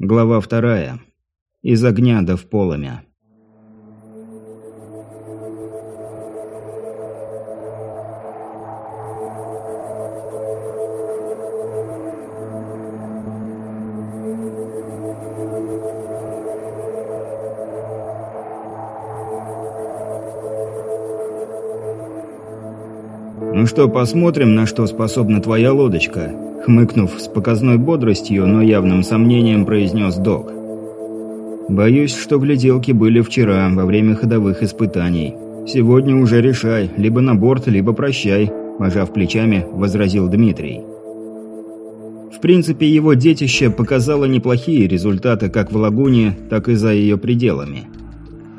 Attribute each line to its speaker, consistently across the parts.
Speaker 1: Глава вторая. Из огня до в полымя. Что, посмотрим, на что способна твоя лодочка?» Хмыкнув с показной бодростью, но явным сомнением произнес док. «Боюсь, что гляделки были вчера, во время ходовых испытаний. Сегодня уже решай, либо на борт, либо прощай», – пожав плечами, возразил Дмитрий. В принципе, его детище показало неплохие результаты как в лагуне, так и за ее пределами.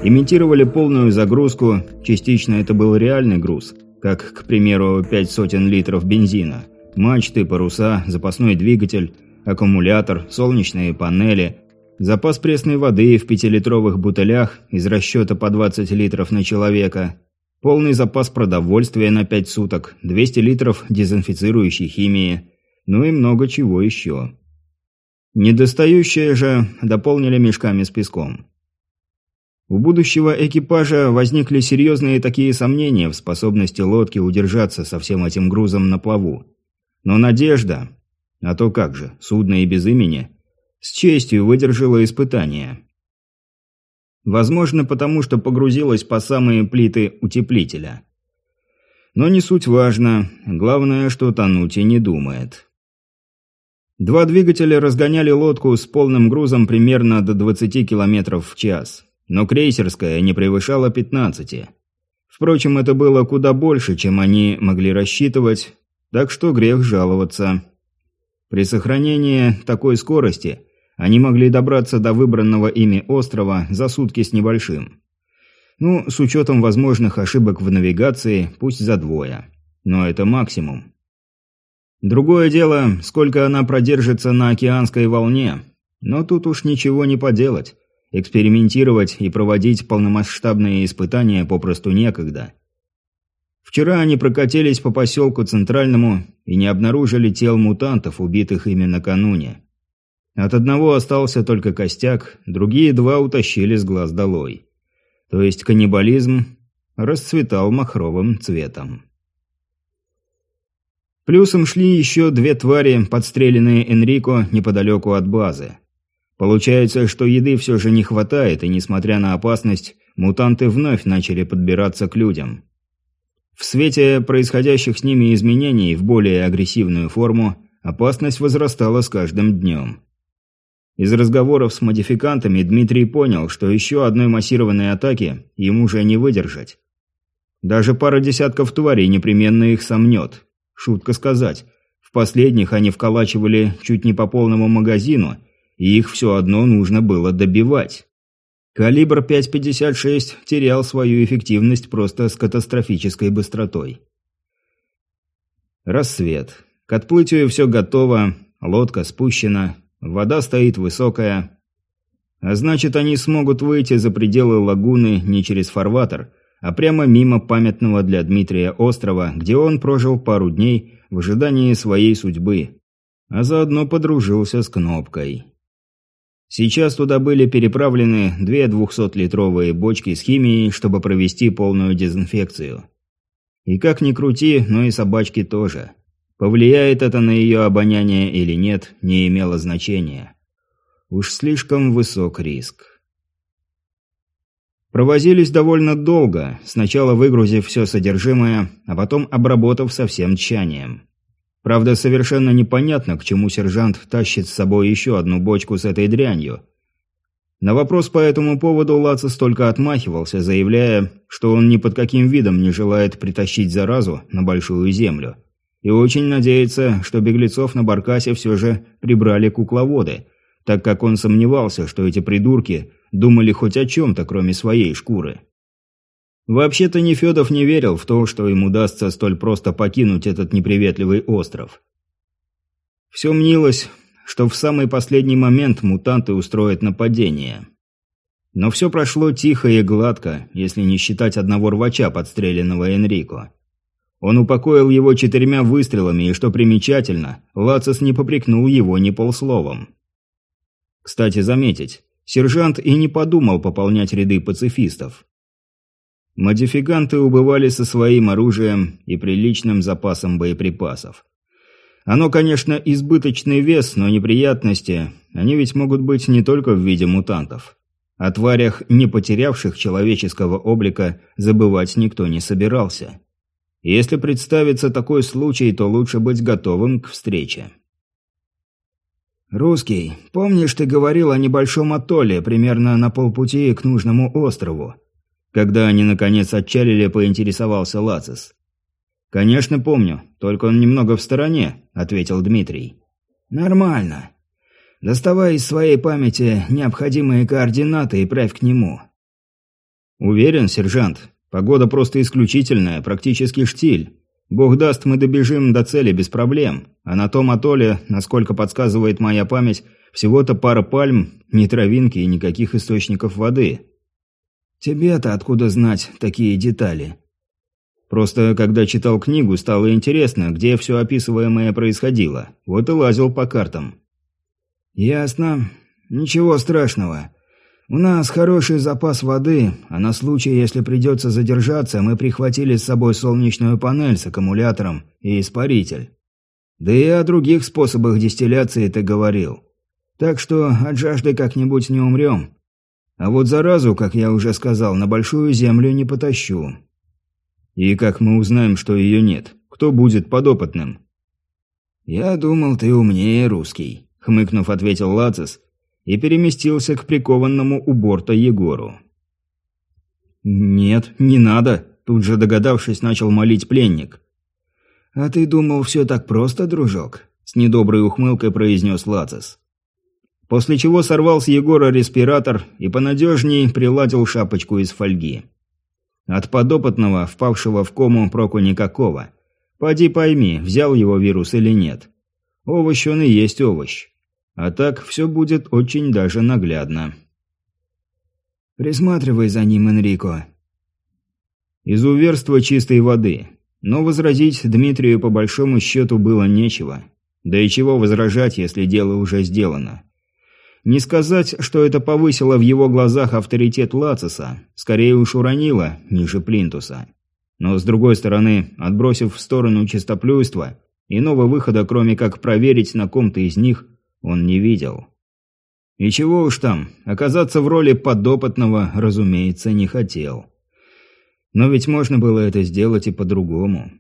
Speaker 1: Имитировали полную загрузку, частично это был реальный груз, как, к примеру, пять сотен литров бензина – Мачты, паруса, запасной двигатель, аккумулятор, солнечные панели, запас пресной воды в пятилитровых бутылях из расчета по 20 литров на человека, полный запас продовольствия на 5 суток, 200 литров дезинфицирующей химии, ну и много чего еще. Недостающее же дополнили мешками с песком. У будущего экипажа возникли серьезные такие сомнения в способности лодки удержаться со всем этим грузом на плаву. Но Надежда, а то как же, судно и без имени, с честью выдержала испытание. Возможно, потому что погрузилась по самые плиты утеплителя. Но не суть важно, главное, что тонуть и не думает. Два двигателя разгоняли лодку с полным грузом примерно до 20 км в час, но крейсерская не превышала 15. Впрочем, это было куда больше, чем они могли рассчитывать, так что грех жаловаться. При сохранении такой скорости они могли добраться до выбранного ими острова за сутки с небольшим. Ну, с учетом возможных ошибок в навигации, пусть за двое. Но это максимум. Другое дело, сколько она продержится на океанской волне. Но тут уж ничего не поделать. Экспериментировать и проводить полномасштабные испытания попросту некогда. Вчера они прокатились по поселку Центральному и не обнаружили тел мутантов, убитых ими накануне. От одного остался только костяк, другие два утащили с глаз долой. То есть каннибализм расцветал махровым цветом. Плюсом шли еще две твари, подстреленные Энрико неподалеку от базы. Получается, что еды все же не хватает, и несмотря на опасность, мутанты вновь начали подбираться к людям. В свете происходящих с ними изменений в более агрессивную форму, опасность возрастала с каждым днем. Из разговоров с модификантами Дмитрий понял, что еще одной массированной атаки ему уже не выдержать. Даже пара десятков тварей непременно их сомнет. Шутка сказать. В последних они вколачивали чуть не по полному магазину, и их все одно нужно было добивать. Калибр 5.56 терял свою эффективность просто с катастрофической быстротой. Рассвет. К отплытию все готово, лодка спущена, вода стоит высокая. А значит, они смогут выйти за пределы лагуны не через фарватер, а прямо мимо памятного для Дмитрия острова, где он прожил пару дней в ожидании своей судьбы, а заодно подружился с Кнопкой. Сейчас туда были переправлены две 200-литровые бочки с химией, чтобы провести полную дезинфекцию. И как ни крути, но и собачки тоже. Повлияет это на ее обоняние или нет, не имело значения. Уж слишком высок риск. Провозились довольно долго, сначала выгрузив все содержимое, а потом обработав со всем тщанием. Правда, совершенно непонятно, к чему сержант тащит с собой еще одну бочку с этой дрянью. На вопрос по этому поводу Лацис только отмахивался, заявляя, что он ни под каким видом не желает притащить заразу на Большую Землю. И очень надеется, что беглецов на Баркасе все же прибрали кукловоды, так как он сомневался, что эти придурки думали хоть о чем-то, кроме своей шкуры. Вообще-то Нефедов не верил в то, что им удастся столь просто покинуть этот неприветливый остров. Все мнилось, что в самый последний момент мутанты устроят нападение. Но все прошло тихо и гладко, если не считать одного рвача, подстреленного Энрико. Он упокоил его четырьмя выстрелами, и, что примечательно, Лацис не попрекнул его ни полсловом. Кстати, заметить, сержант и не подумал пополнять ряды пацифистов. Модификанты убывали со своим оружием и приличным запасом боеприпасов. Оно, конечно, избыточный вес, но неприятности, они ведь могут быть не только в виде мутантов. О тварях, не потерявших человеческого облика, забывать никто не собирался. Если представится такой случай, то лучше быть готовым к встрече. «Русский, помнишь, ты говорил о небольшом атолле, примерно на полпути к нужному острову?» Когда они, наконец, отчалили, поинтересовался Лацис. «Конечно помню, только он немного в стороне», — ответил Дмитрий. «Нормально. Доставай из своей памяти необходимые координаты и правь к нему». «Уверен, сержант. Погода просто исключительная, практически штиль. Бог даст, мы добежим до цели без проблем. А на том атолле, насколько подсказывает моя память, всего-то пара пальм, ни травинки и никаких источников воды. Тебе-то откуда знать такие детали? Просто, когда читал книгу, стало интересно, где все описываемое происходило. Вот и лазил по картам. Ясно. Ничего страшного. У нас хороший запас воды, а на случай, если придется задержаться, мы прихватили с собой солнечную панель с аккумулятором и испаритель. Да и о других способах дистилляции ты говорил. Так что от жажды как-нибудь не умрем. А вот заразу, как я уже сказал, на большую землю не потащу. И как мы узнаем, что ее нет? Кто будет подопытным? Я думал, ты умнее русский, хмыкнув, ответил Лацис и переместился к прикованному у борта Егору. «Нет, не надо», – тут же догадавшись, начал молить пленник. «А ты думал, все так просто, дружок?» – с недоброй ухмылкой произнес Лацис. После чего сорвал с Егора респиратор и понадежней приладил шапочку из фольги. От подопытного, впавшего в кому, проку никакого. Поди пойми, взял его вирус или нет. Овощ он и есть овощ. А так все будет очень даже наглядно. «Присматривай за ним, Энрико». Изуверство чистой воды. Но возразить Дмитрию по большому счету было нечего. Да и чего возражать, если дело уже сделано. Не сказать, что это повысило в его глазах авторитет Лациса, скорее уж уронило ниже плинтуса. Но с другой стороны, отбросив в сторону чистоплюйства, иного выхода, кроме как проверить на ком-то из них, он не видел. И чего уж там, оказаться в роли подопытного, разумеется, не хотел. Но ведь можно было это сделать и по-другому.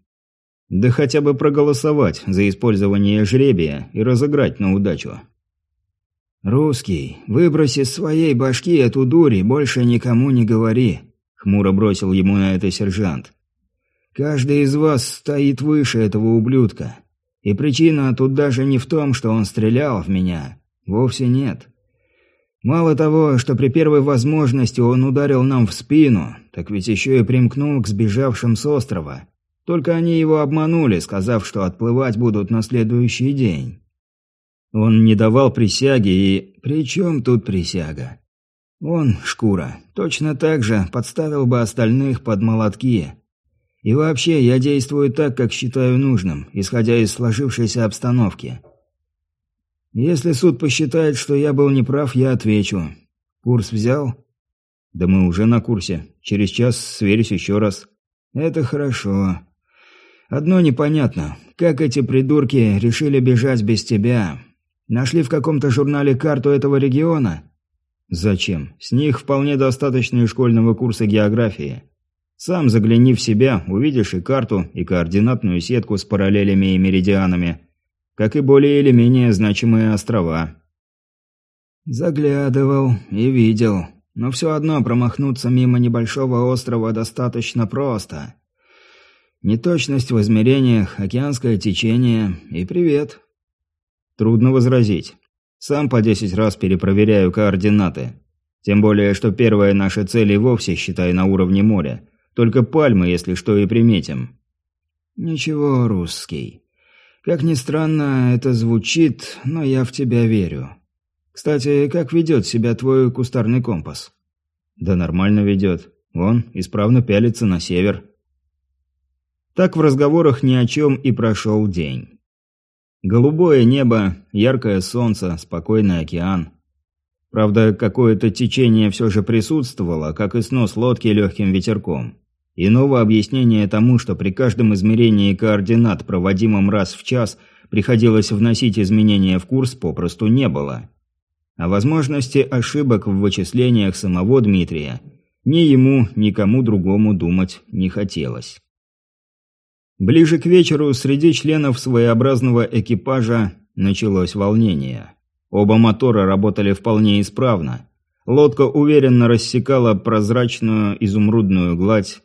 Speaker 1: Да хотя бы проголосовать за использование жребия и разыграть на удачу. «Русский, выброси из своей башки эту дурь и больше никому не говори», — хмуро бросил ему на это сержант. «Каждый из вас стоит выше этого ублюдка. И причина тут даже не в том, что он стрелял в меня. Вовсе нет. Мало того, что при первой возможности он ударил нам в спину, так ведь еще и примкнул к сбежавшим с острова. Только они его обманули, сказав, что отплывать будут на следующий день. Он не давал присяги и... При чем тут присяга? Он, шкура, точно так же подставил бы остальных под молотки, и вообще, я действую так, как считаю нужным, исходя из сложившейся обстановки. Если суд посчитает, что я был неправ, я отвечу. Курс взял? Да мы уже на курсе. Через час сверюсь еще раз. Это хорошо. Одно непонятно. Как эти придурки решили бежать без тебя? Нашли в каком-то журнале карту этого региона? Зачем? С них вполне достаточно и школьного курса географии. Сам загляни в себя, увидишь и карту, и координатную сетку с параллелями и меридианами, как и более или менее значимые острова. Заглядывал и видел, но все одно промахнуться мимо небольшого острова достаточно просто. Неточность в измерениях, океанское течение и привет. Трудно возразить. Сам по десять раз перепроверяю координаты. Тем более, что первая наша цель и вовсе, считай, на уровне моря – только пальмы, если что, и приметим». «Ничего, русский. Как ни странно это звучит, но я в тебя верю. Кстати, как ведет себя твой кустарный компас?» «Да нормально ведет. Он исправно пялится на север». Так в разговорах ни о чем и прошел день. Голубое небо, яркое солнце, спокойный океан. Правда, какое-то течение все же присутствовало, как и снос лодки легким ветерком. Иного объяснения тому, что при каждом измерении координат, проводимом раз в час, приходилось вносить изменения в курс, попросту не было. О возможности ошибок в вычислениях самого Дмитрия ни ему, ни кому другому думать не хотелось. Ближе к вечеру среди членов своеобразного экипажа началось волнение. Оба мотора работали вполне исправно. Лодка уверенно рассекала прозрачную изумрудную гладь,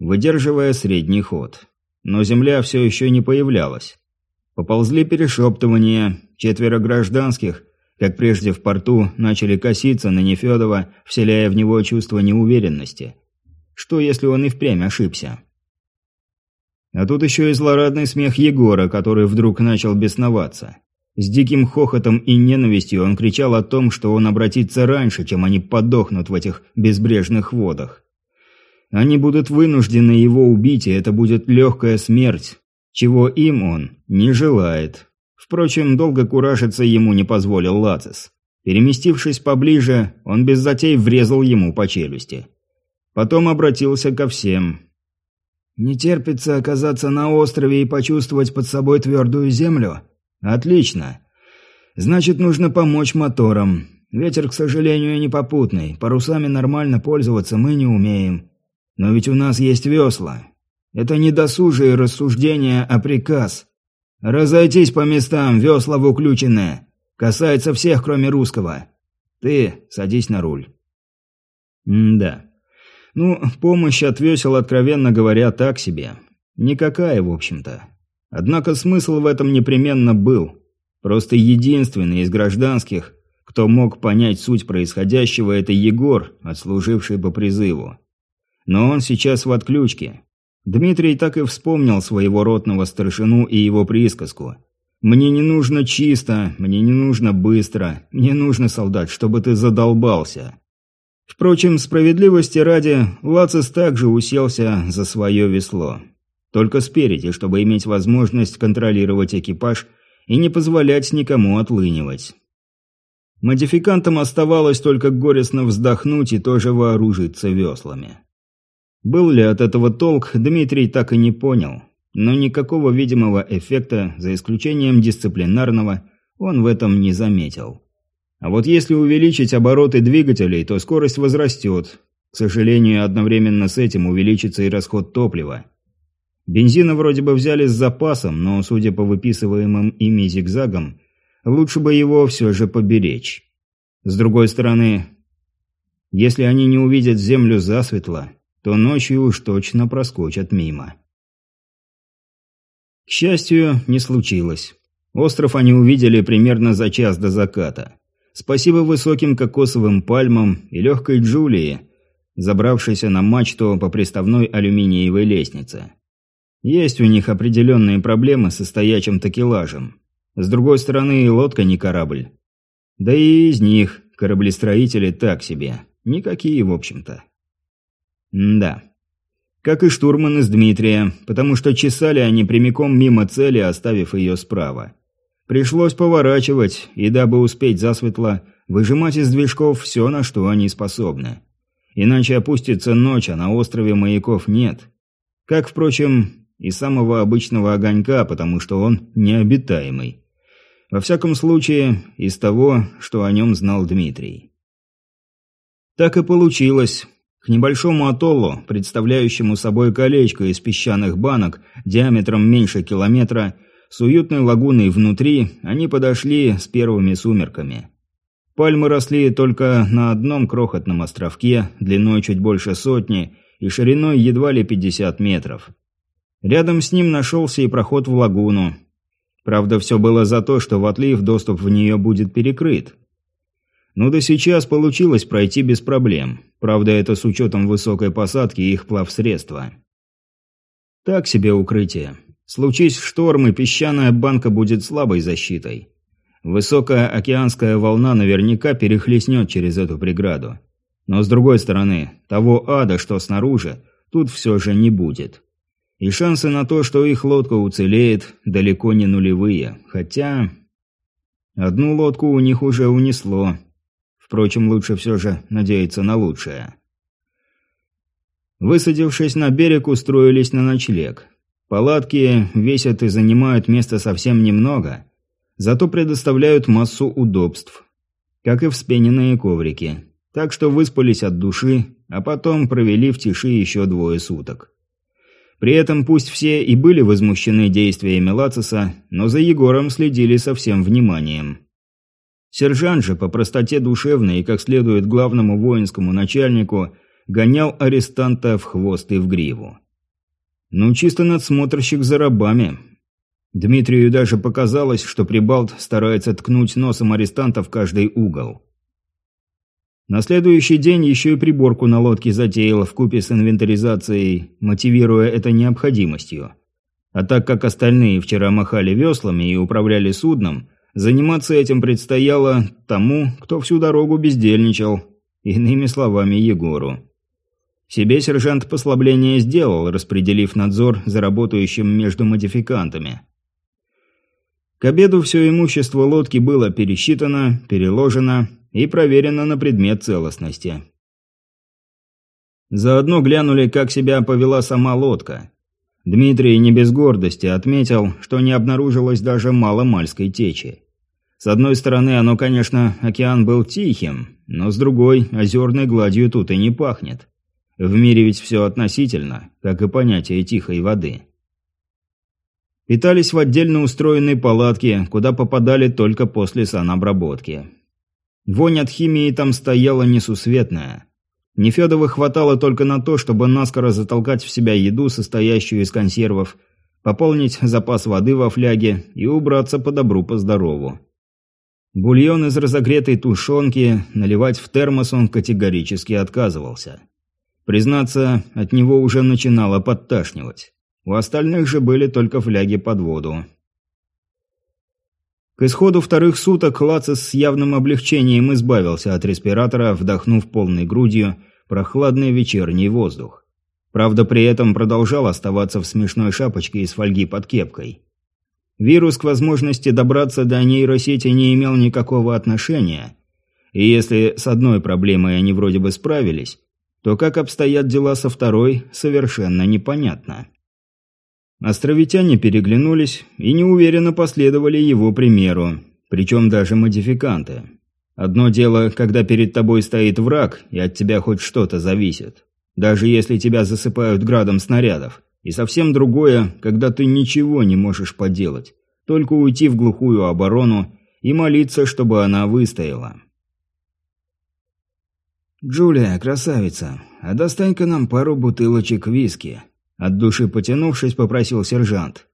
Speaker 1: выдерживая средний ход. Но земля все еще не появлялась. Поползли перешептывания, четверо гражданских, как прежде в порту, начали коситься на Нефедова, вселяя в него чувство неуверенности. Что, если он и впрямь ошибся? А тут еще и злорадный смех Егора, который вдруг начал бесноваться. С диким хохотом и ненавистью он кричал о том, что он обратится раньше, чем они подохнут в этих безбрежных водах. Они будут вынуждены его убить, и это будет легкая смерть, чего им он не желает. Впрочем, долго куражиться ему не позволил Лацис. Переместившись поближе, он без затей врезал ему по челюсти. Потом обратился ко всем. «Не терпится оказаться на острове и почувствовать под собой твердую землю?» «Отлично. Значит, нужно помочь моторам. Ветер, к сожалению, не попутный. Парусами нормально пользоваться мы не умеем. Но ведь у нас есть весла. Это не досужие рассуждения, а приказ. Разойтись по местам, весла выключены. Касается всех, кроме русского. Ты садись на руль». М-да. Ну, помощь от откровенно говоря, так себе. Никакая, в общем-то. Однако смысл в этом непременно был. Просто единственный из гражданских, кто мог понять суть происходящего, это Егор, отслуживший по призыву. Но он сейчас в отключке. Дмитрий так и вспомнил своего ротного старшину и его присказку. «Мне не нужно чисто, мне не нужно быстро, мне нужно, солдат, чтобы ты задолбался». Впрочем, справедливости ради, Лацис также уселся за свое весло. Только спереди, чтобы иметь возможность контролировать экипаж и не позволять никому отлынивать. Модификантам оставалось только горестно вздохнуть и тоже вооружиться веслами. Был ли от этого толк, Дмитрий так и не понял. Но никакого видимого эффекта, за исключением дисциплинарного, он в этом не заметил. А вот если увеличить обороты двигателей, то скорость возрастет. К сожалению, одновременно с этим увеличится и расход топлива. Бензина вроде бы взяли с запасом, но, судя по выписываемым ими зигзагам, лучше бы его все же поберечь. С другой стороны, если они не увидят землю засветло, то ночью уж точно проскочат мимо. К счастью, не случилось. Остров они увидели примерно за час до заката. Спасибо высоким кокосовым пальмам и легкой Джулии, забравшейся на мачту по приставной алюминиевой лестнице. Есть у них определенные проблемы со стоячим такелажем. С другой стороны, лодка не корабль. Да и из них кораблестроители так себе. Никакие, в общем-то. Да. Как и штурман из Дмитрия, потому что чесали они прямиком мимо цели, оставив ее справа. Пришлось поворачивать, и дабы успеть засветло, выжимать из движков все, на что они способны. Иначе опустится ночь, а на острове маяков нет. Как, впрочем, и самого обычного огонька, потому что он необитаемый. Во всяком случае, из того, что о нем знал Дмитрий. Так и получилось. К небольшому атоллу, представляющему собой колечко из песчаных банок диаметром меньше километра, с уютной лагуной внутри, они подошли с первыми сумерками. Пальмы росли только на одном крохотном островке, длиной чуть больше сотни и шириной едва ли 50 метров. Рядом с ним нашелся и проход в лагуну. Правда, все было за то, что в отлив доступ в нее будет перекрыт. Ну да сейчас получилось пройти без проблем. Правда, это с учетом высокой посадки и их плавсредства. Так себе укрытие. Случись шторм, и песчаная банка будет слабой защитой. Высокая океанская волна наверняка перехлестнет через эту преграду. Но с другой стороны, того ада, что снаружи, тут все же не будет. И шансы на то, что их лодка уцелеет, далеко не нулевые. Хотя... Одну лодку у них уже унесло. Впрочем, лучше все же надеяться на лучшее. Высадившись на берег, устроились на ночлег. Палатки весят и занимают места совсем немного, зато предоставляют массу удобств, как и вспененные коврики. Так что выспались от души, а потом провели в тиши еще двое суток. При этом пусть все и были возмущены действиями Лациса, но за Егором следили со всем вниманием. Сержант же по простоте душевной и как следует главному воинскому начальнику гонял арестанта в хвост и в гриву. Ну, чисто надсмотрщик за рабами. Дмитрию даже показалось, что Прибалт старается ткнуть носом арестанта в каждый угол. На следующий день еще и приборку на лодке затеял в купе с инвентаризацией, мотивируя это необходимостью. А так как остальные вчера махали веслами и управляли судном, заниматься этим предстояло тому, кто всю дорогу бездельничал, иными словами Егору. Себе сержант послабление сделал, распределив надзор за работающим между модификантами. К обеду все имущество лодки было пересчитано, переложено и проверено на предмет целостности. Заодно глянули, как себя повела сама лодка. Дмитрий не без гордости отметил, что не обнаружилось даже маломальской течи. С одной стороны, оно, конечно, океан был тихим, но с другой, озерной гладью тут и не пахнет. В мире ведь все относительно, как и понятие тихой воды. Питались в отдельно устроенной палатке, куда попадали только после санобработки. Вонь от химии там стояла несусветная. Нефедова хватало только на то, чтобы наскоро затолкать в себя еду, состоящую из консервов, пополнить запас воды во фляге и убраться по добру по здорову. Бульон из разогретой тушенки наливать в термос он категорически отказывался. Признаться, от него уже начинало подташнивать. У остальных же были только фляги под воду. К исходу вторых суток Лацис с явным облегчением избавился от респиратора, вдохнув полной грудью прохладный вечерний воздух. Правда, при этом продолжал оставаться в смешной шапочке из фольги под кепкой. Вирус к возможности добраться до нейросети не имел никакого отношения. И если с одной проблемой они вроде бы справились, то как обстоят дела со второй, совершенно непонятно. Островитяне переглянулись и неуверенно последовали его примеру, причем даже модификанты. Одно дело, когда перед тобой стоит враг, и от тебя хоть что-то зависит. Даже если тебя засыпают градом снарядов. И совсем другое, когда ты ничего не можешь поделать. Только уйти в глухую оборону и молиться, чтобы она выстояла. «Джулия, красавица, а достань-ка нам пару бутылочек виски», от души потянувшись, попросил сержант.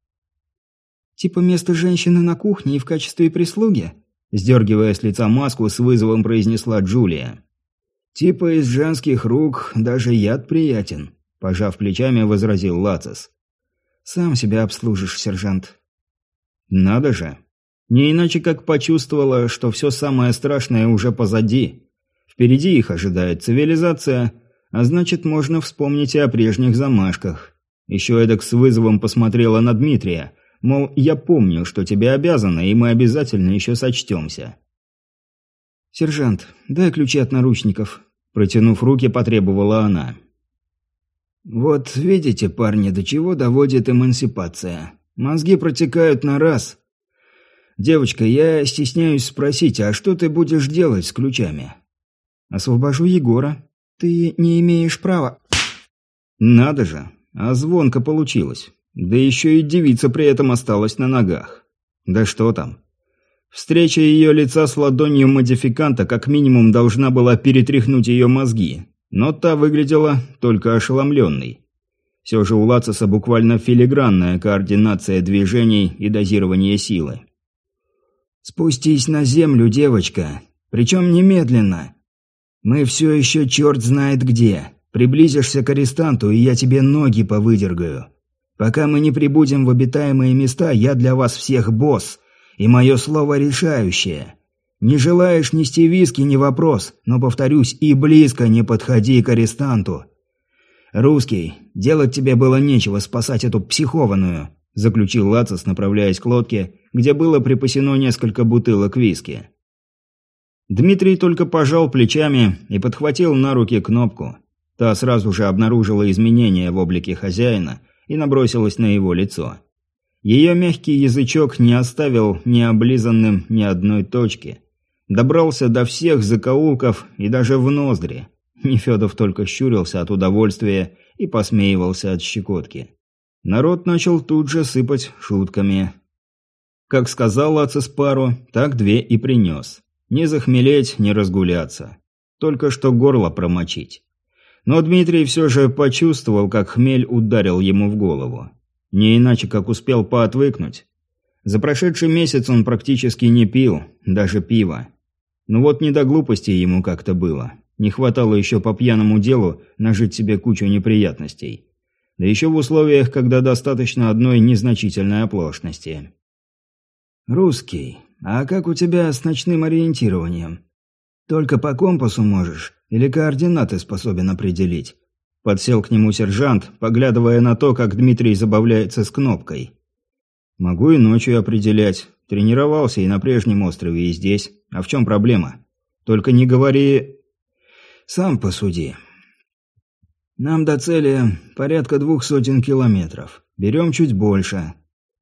Speaker 2: «Типа место женщины на кухне и в качестве прислуги?»
Speaker 1: Сдергивая с лица маску, с вызовом произнесла Джулия. «Типа из женских рук даже яд приятен», – пожав плечами, возразил Лацис.
Speaker 2: «Сам себя обслужишь, сержант».
Speaker 1: «Надо же. Не иначе как почувствовала, что все самое страшное уже позади. Впереди их ожидает цивилизация, а значит, можно вспомнить и о прежних замашках. Еще эдак с вызовом посмотрела на Дмитрия, мол, я помню, что тебе обязана, и мы обязательно еще сочтемся.
Speaker 2: «Сержант, дай ключи от наручников», –
Speaker 1: протянув руки, потребовала она.
Speaker 3: «Вот видите, парни, до чего доводит эмансипация. Мозги протекают на раз. Девочка, я стесняюсь спросить, а что ты будешь делать с ключами?»
Speaker 2: «Освобожу Егора. Ты не имеешь права...»
Speaker 1: «Надо же, а звонко получилось. Да еще и девица при этом осталась на ногах. Да что там. Встреча ее лица с ладонью модификанта как минимум должна была перетряхнуть ее мозги, но та выглядела только ошеломленной. Все же у Лациса буквально филигранная координация движений и дозирование силы.
Speaker 3: «Спустись на землю, девочка. Причем немедленно. Мы все еще черт знает где. Приблизишься к арестанту, и я тебе ноги повыдергаю. Пока мы не прибудем в обитаемые места, я для вас всех босс, и мое слово решающее. Не желаешь нести виски – не вопрос, но, повторюсь, и близко не подходи к арестанту. Русский, делать тебе было нечего спасать эту психованную, заключил Лацис, направляясь к лодке, где было припасено несколько бутылок виски.
Speaker 1: Дмитрий только пожал плечами и подхватил на руки кнопку. Та сразу же обнаружила изменения в облике хозяина и набросилась на его лицо. Ее мягкий язычок не оставил ни облизанным ни одной точки. Добрался до всех закоулков и даже в ноздри. Нефедов только щурился от удовольствия и посмеивался от щекотки. Народ начал тут же сыпать шутками. Как сказал Ацеспару, так две и принес. Не захмелеть, не разгуляться. Только что горло промочить. Но Дмитрий все же почувствовал, как хмель ударил ему в голову. Не иначе, как успел поотвыкнуть. За прошедший месяц он практически не пил, даже пиво. Но вот не до глупости ему как-то было. Не хватало еще по пьяному делу нажить себе кучу неприятностей. Да еще в условиях, когда достаточно одной незначительной оплошности.
Speaker 3: «Русский, а как у тебя с ночным ориентированием? Только по компасу можешь или координаты способен определить?»
Speaker 1: Подсел к нему сержант, поглядывая на то, как Дмитрий забавляется с кнопкой. «Могу и ночью определять. Тренировался и на прежнем острове, и здесь. А в чем проблема? Только не говори...»
Speaker 3: «Сам посуди. Нам до цели порядка двух сотен километров. Берем чуть больше.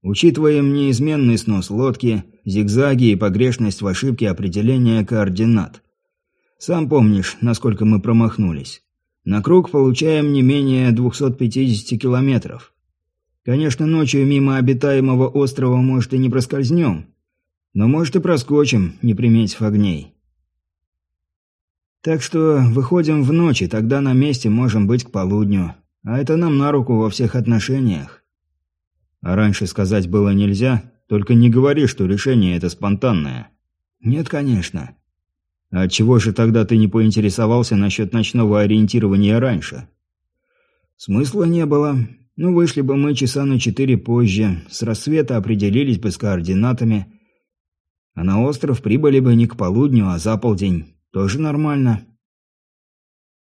Speaker 3: Учитываем неизменный снос лодки, зигзаги и погрешность в ошибке определения координат. Сам помнишь, насколько мы промахнулись. На круг получаем не менее 250 километров. Конечно, ночью мимо обитаемого острова, может, и не проскользнем. Но, может, и проскочим, не приметив огней. Так что выходим в ночь, и тогда на месте можем быть к полудню. А это нам на руку во всех отношениях.
Speaker 1: А раньше сказать было нельзя, только не говори, что решение это спонтанное.
Speaker 3: Нет, конечно.
Speaker 1: А чего же тогда ты не поинтересовался насчет ночного ориентирования раньше?
Speaker 3: Смысла не было. Ну, вышли бы мы часа на четыре позже, с рассвета определились бы с координатами. А на остров прибыли бы не к полудню, а за полдень. Тоже нормально.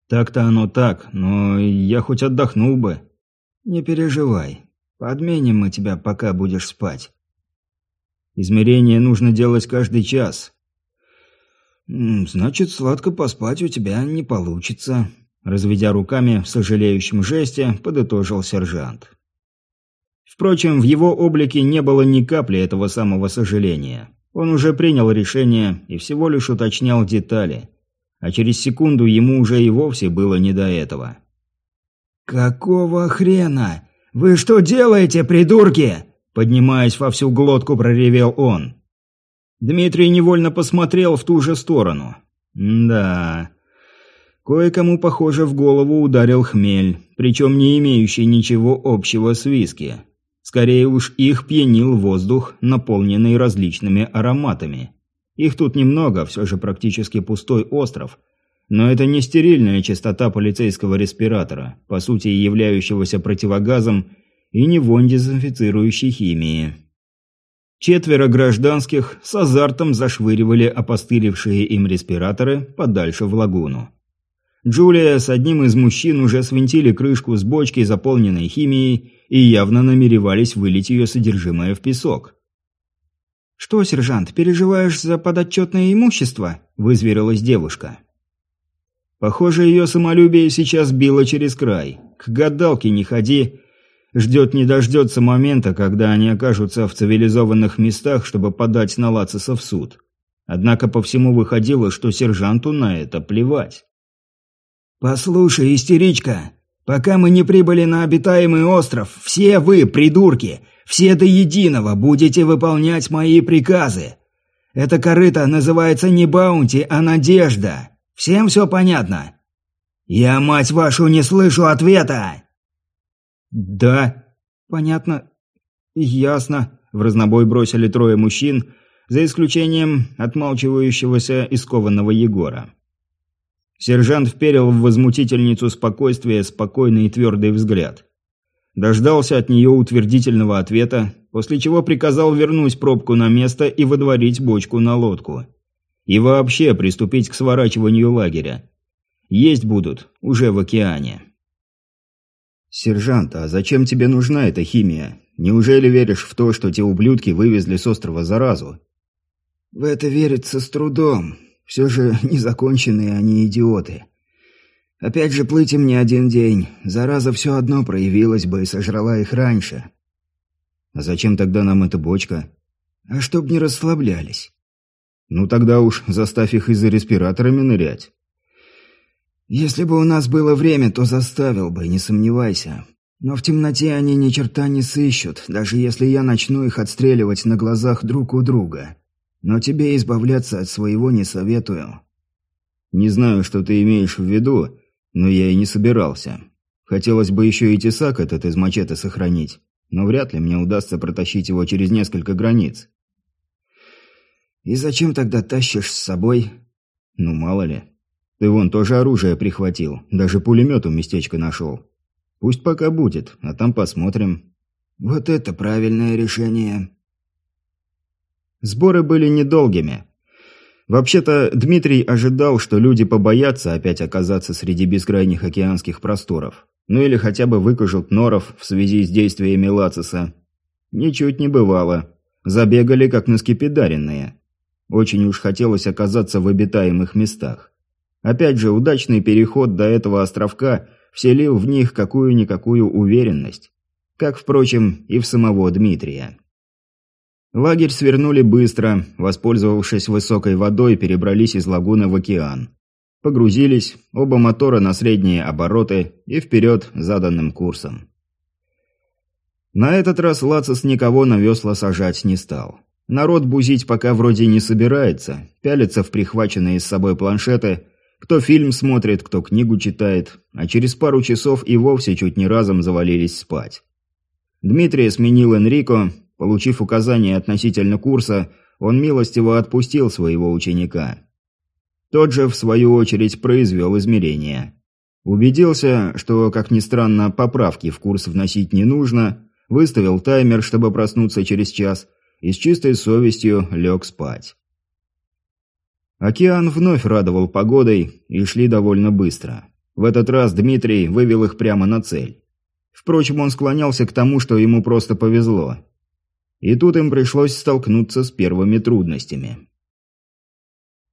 Speaker 1: Так-то оно так, но я хоть отдохнул бы.
Speaker 3: Не переживай. Подменим мы тебя, пока будешь спать.
Speaker 1: Измерение нужно делать каждый час.
Speaker 3: Значит, сладко поспать у тебя не получится. Разведя руками в сожалеющем жесте, подытожил сержант.
Speaker 1: Впрочем, в его облике не было ни капли этого самого сожаления. Он уже принял решение и всего лишь уточнял детали. А через секунду ему уже и вовсе было не до этого.
Speaker 3: «Какого хрена? Вы что делаете, придурки?» Поднимаясь во всю глотку, проревел он.
Speaker 1: Дмитрий невольно посмотрел в ту же сторону. да. Кое-кому, похоже, в голову ударил хмель, причем не имеющий ничего общего с виски. Скорее уж их пьянил воздух, наполненный различными ароматами. Их тут немного, все же практически пустой остров. Но это не стерильная чистота полицейского респиратора, по сути являющегося противогазом, и не вонь дезинфицирующей химии. Четверо гражданских с азартом зашвыривали опостылевшие им респираторы подальше в лагуну. Джулия с одним из мужчин уже свинтили крышку с бочки, заполненной химией, и явно намеревались вылить ее содержимое в песок.
Speaker 2: «Что, сержант, переживаешь за подотчетное имущество?» – вызверилась девушка.
Speaker 1: Похоже, ее самолюбие сейчас било через край. К гадалке не ходи. Ждет не дождется момента, когда они окажутся в цивилизованных местах, чтобы подать на Лациса в суд. Однако по всему выходило, что сержанту на это плевать.
Speaker 3: «Послушай, истеричка, пока мы не прибыли на обитаемый остров, все вы, придурки, все до единого будете выполнять мои приказы. Эта корыта называется не Баунти, а Надежда. Всем все понятно?» «Я, мать вашу, не слышу ответа!»
Speaker 1: «Да, понятно. Ясно», — в разнобой бросили трое мужчин, за исключением отмалчивающегося и Егора. Сержант вперил в возмутительницу спокойствия спокойный и твердый взгляд. Дождался от нее утвердительного ответа, после чего приказал вернуть пробку на место и водворить бочку на лодку. И вообще приступить к сворачиванию лагеря. Есть будут уже в океане. «Сержант, а зачем тебе нужна эта химия? Неужели веришь в то, что те ублюдки вывезли с острова заразу?»
Speaker 3: «В это верится с трудом. Все же незаконченные они идиоты. Опять же, плыть им не один день. Зараза все одно проявилась бы и сожрала их раньше.
Speaker 1: А зачем тогда нам эта бочка?
Speaker 3: А чтоб не расслаблялись.
Speaker 1: Ну тогда уж заставь их и за респираторами нырять.
Speaker 3: Если бы у нас было время, то заставил бы, не сомневайся. Но в темноте они ни черта не сыщут, даже если я начну их отстреливать на глазах друг у друга. Но тебе избавляться от своего не советую.
Speaker 1: Не знаю, что ты имеешь в виду, но я и не собирался. Хотелось бы еще и тесак этот из мачете сохранить, но вряд ли мне удастся протащить его через несколько границ.
Speaker 3: И зачем тогда тащишь с собой?
Speaker 1: Ну, мало ли. Ты вон тоже оружие прихватил, даже пулемет у местечка нашел. Пусть пока будет, а там посмотрим.
Speaker 3: Вот это правильное решение.
Speaker 1: Сборы были недолгими. Вообще-то, Дмитрий ожидал, что люди побоятся опять оказаться среди бескрайних океанских просторов. Ну или хотя бы выкажут норов в связи с действиями Лациса. Ничуть не бывало. Забегали, как на скипидаренные. Очень уж хотелось оказаться в обитаемых местах. Опять же, удачный переход до этого островка вселил в них какую-никакую уверенность. Как, впрочем, и в самого Дмитрия. Лагерь свернули быстро, воспользовавшись высокой водой, перебрались из лагуны в океан. Погрузились, оба мотора на средние обороты и вперед заданным курсом. На этот раз Лацис никого на весла сажать не стал. Народ бузить пока вроде не собирается, пялится в прихваченные с собой планшеты – кто фильм смотрит, кто книгу читает, а через пару часов и вовсе чуть не разом завалились спать. Дмитрия сменил Энрико, получив указание относительно курса, он милостиво отпустил своего ученика. Тот же, в свою очередь, произвел измерения. Убедился, что, как ни странно, поправки в курс вносить не нужно, выставил таймер, чтобы проснуться через час, и с чистой совестью лег спать. Океан вновь радовал погодой и шли довольно быстро. В этот раз Дмитрий вывел их прямо на цель. Впрочем, он склонялся к тому, что ему просто повезло. И тут им пришлось столкнуться с первыми трудностями.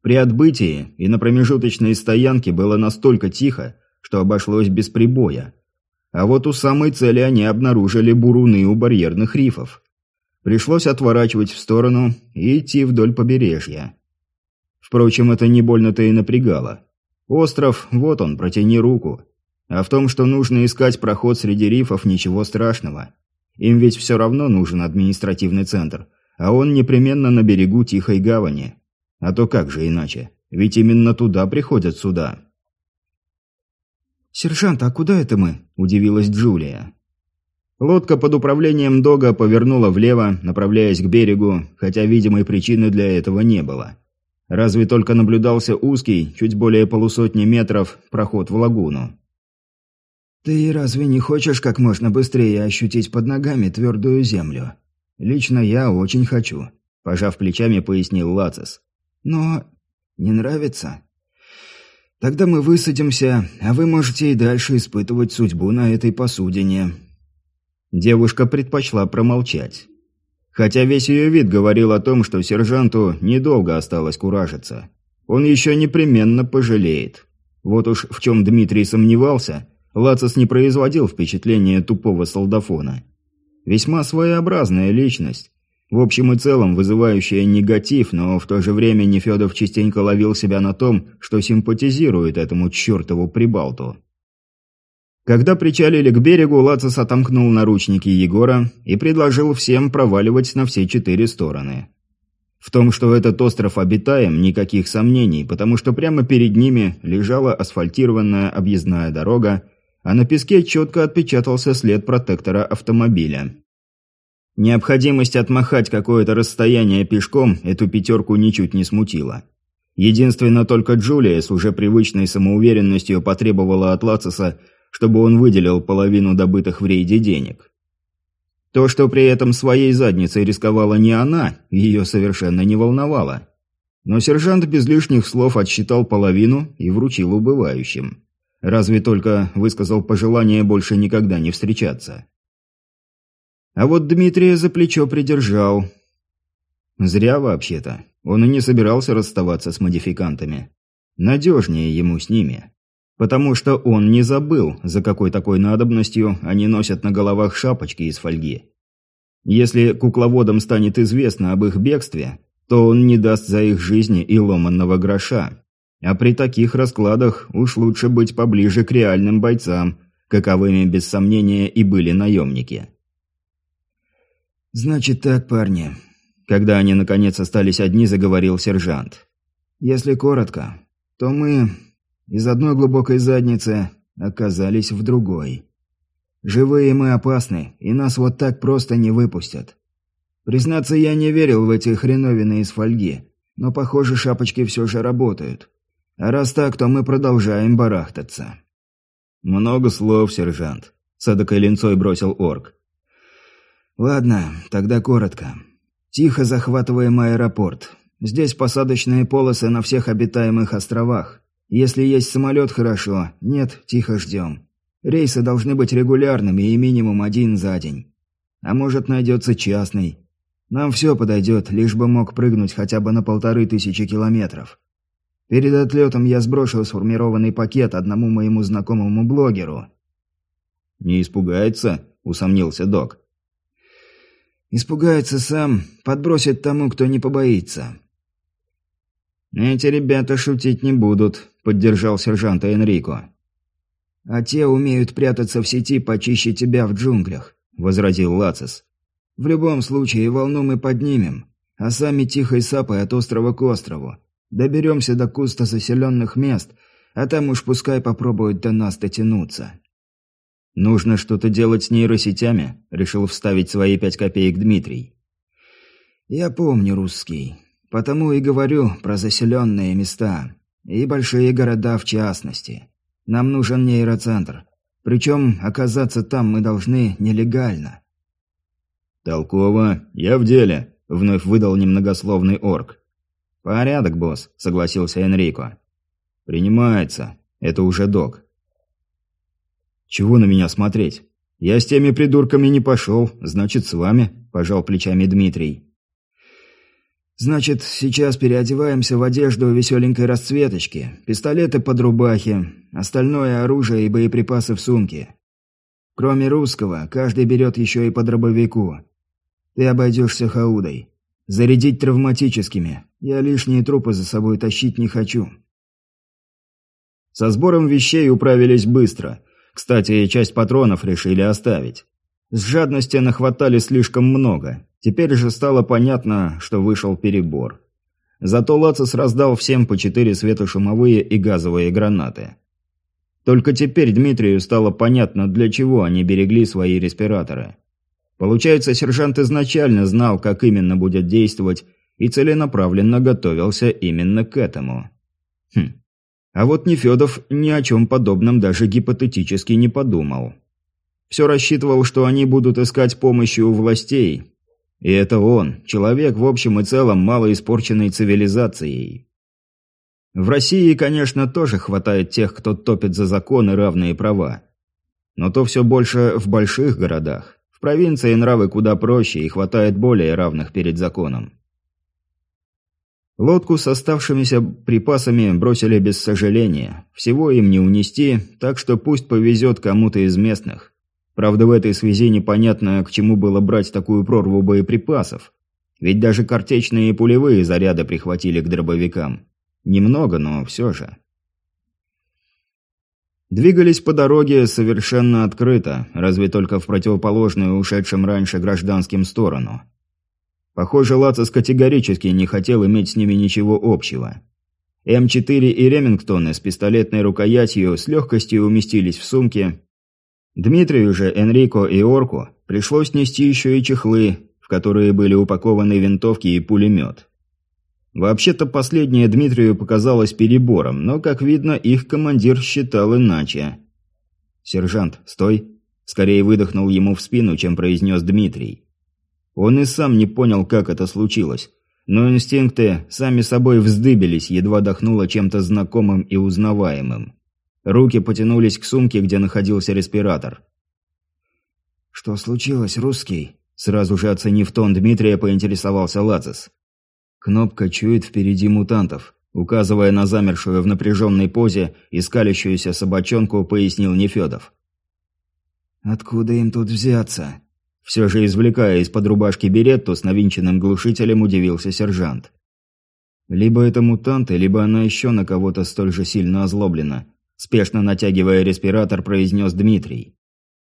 Speaker 1: При отбытии и на промежуточной стоянке было настолько тихо, что обошлось без прибоя. А вот у самой цели они обнаружили буруны у барьерных рифов. Пришлось отворачивать в сторону и идти вдоль побережья. Впрочем, это не больно-то и напрягало. Остров, вот он, протяни руку. А в том, что нужно искать проход среди рифов, ничего страшного. Им ведь все равно нужен административный центр, а он непременно на берегу Тихой Гавани. А то как же иначе? Ведь именно туда приходят суда.
Speaker 2: «Сержант, а куда это мы?» – удивилась Джулия.
Speaker 1: Лодка под управлением Дога повернула влево, направляясь к берегу, хотя видимой причины для этого не было. Разве только наблюдался узкий, чуть более полусотни метров, проход в лагуну.
Speaker 3: «Ты разве не хочешь как можно быстрее ощутить под ногами твердую землю?»
Speaker 1: «Лично я очень хочу», – пожав плечами, пояснил Лацис.
Speaker 3: «Но не нравится?» «Тогда мы высадимся, а вы можете и дальше испытывать судьбу на этой посудине».
Speaker 1: Девушка предпочла промолчать. Хотя весь ее вид говорил о том, что сержанту недолго осталось куражиться. Он еще непременно пожалеет. Вот уж в чем Дмитрий сомневался, Лацис не производил впечатления тупого солдафона. Весьма своеобразная личность. В общем и целом вызывающая негатив, но в то же время Нефедов частенько ловил себя на том, что симпатизирует этому чертову прибалту. Когда причалили к берегу, Лацис отомкнул наручники Егора и предложил всем проваливать на все четыре стороны. В том, что этот остров обитаем, никаких сомнений, потому что прямо перед ними лежала асфальтированная объездная дорога, а на песке четко отпечатался след протектора автомобиля. Необходимость отмахать какое-то расстояние пешком эту пятерку ничуть не смутила. Единственно только Джулия с уже привычной самоуверенностью потребовала от Лациса чтобы он выделил половину добытых в рейде денег. То, что при этом своей задницей рисковала не она, ее совершенно не волновало. Но сержант без лишних слов отсчитал половину и вручил убывающим. Разве только высказал пожелание больше никогда не встречаться. А вот Дмитрия за плечо придержал. Зря вообще-то. Он и не собирался расставаться с модификантами. Надежнее ему с ними. Потому что он не забыл, за какой такой надобностью они носят на головах шапочки из фольги. Если кукловодам станет известно об их бегстве, то он не даст за их жизни и ломанного гроша. А при таких раскладах уж лучше быть поближе к реальным бойцам, каковыми без сомнения и были наемники.
Speaker 3: «Значит так, парни».
Speaker 1: Когда они наконец остались одни, заговорил сержант.
Speaker 3: «Если коротко, то мы из одной глубокой задницы оказались в другой. Живые мы опасны, и нас вот так просто не выпустят. Признаться, я не верил в эти хреновины из фольги, но, похоже, шапочки все же работают. А раз так, то мы продолжаем барахтаться».
Speaker 1: «Много слов, сержант», — с эдакой линцой бросил орк.
Speaker 3: «Ладно, тогда коротко. Тихо захватываем аэропорт. Здесь посадочные полосы на всех обитаемых островах. Если есть самолет, хорошо. Нет, тихо ждем. Рейсы должны быть регулярными и минимум один за день. А может, найдется частный. Нам все подойдет, лишь бы мог прыгнуть хотя бы на полторы тысячи километров. Перед отлетом я сброшу сформированный пакет одному моему знакомому блогеру».
Speaker 1: «Не испугается?» – усомнился док.
Speaker 3: Испугается сам, подбросит тому, кто не побоится.
Speaker 1: «Эти ребята шутить не будут», — поддержал сержанта Энрико.
Speaker 3: «А те умеют прятаться в сети почище тебя в джунглях», — возразил Лацис. «В любом случае волну мы поднимем, а сами тихой сапой от острова к острову. Доберемся до куста заселенных мест, а там уж пускай попробуют до нас дотянуться».
Speaker 1: «Нужно что-то делать с нейросетями», – решил вставить свои пять копеек Дмитрий.
Speaker 3: «Я помню русский. Потому и говорю про заселенные места. И большие города в частности. Нам нужен нейроцентр. Причем оказаться там мы должны нелегально».
Speaker 1: «Толково. Я в деле», – вновь выдал немногословный орк. «Порядок, босс», – согласился Энрико. «Принимается. Это уже док. «Чего на меня смотреть? Я с теми придурками не пошел, значит, с вами», – пожал плечами Дмитрий.
Speaker 3: «Значит, сейчас переодеваемся в одежду веселенькой расцветочки, пистолеты под рубахи, остальное оружие и боеприпасы в сумке. Кроме русского, каждый берет еще и по дробовику. Ты обойдешься хаудой. Зарядить травматическими. Я лишние трупы за собой тащить не хочу».
Speaker 1: Со сбором вещей управились быстро – кстати, часть патронов решили оставить. С жадности нахватали слишком много. Теперь же стало понятно, что вышел перебор. Зато Лацис раздал всем по четыре светошумовые и газовые гранаты. Только теперь Дмитрию стало понятно, для чего они берегли свои респираторы. Получается, сержант изначально знал, как именно будет действовать, и целенаправленно готовился именно к этому. Хм. А вот Нефедов ни о чем подобном даже гипотетически не подумал. Все рассчитывал, что они будут искать помощи у властей. И это он, человек в общем и целом малоиспорченной цивилизацией. В России, конечно, тоже хватает тех, кто топит за закон и равные права. Но то все больше в больших городах. В провинции нравы куда проще и хватает более равных перед законом. Лодку с оставшимися припасами бросили без сожаления. Всего им не унести, так что пусть повезет кому-то из местных. Правда, в этой связи непонятно, к чему было брать такую прорву боеприпасов. Ведь даже картечные и пулевые заряды прихватили к дробовикам. Немного, но все же. Двигались по дороге совершенно открыто, разве только в противоположную ушедшим раньше гражданским сторону. Похоже, Лацис категорически не хотел иметь с ними ничего общего. М4 и Ремингтоны с пистолетной рукоятью с легкостью уместились в сумке. Дмитрию же, Энрико и Орку пришлось нести еще и чехлы, в которые были упакованы винтовки и пулемет. Вообще-то последнее Дмитрию показалось перебором, но, как видно, их командир считал иначе. «Сержант, стой!» Скорее выдохнул ему в спину, чем произнес Дмитрий. Он и сам не понял, как это случилось. Но инстинкты сами собой вздыбились, едва дохнуло чем-то знакомым и узнаваемым. Руки потянулись к сумке, где находился респиратор.
Speaker 3: «Что случилось, русский?»
Speaker 1: Сразу же оценив тон Дмитрия, поинтересовался Лацис. Кнопка чует впереди мутантов. Указывая на замершую в напряженной позе и скалящуюся собачонку, пояснил Нефедов.
Speaker 3: «Откуда им тут взяться?»
Speaker 1: Все же, извлекая из-под рубашки беретту с навинченным глушителем, удивился сержант. Либо это мутанты, либо она еще на кого-то столь же сильно озлоблена. Спешно натягивая респиратор, произнес Дмитрий.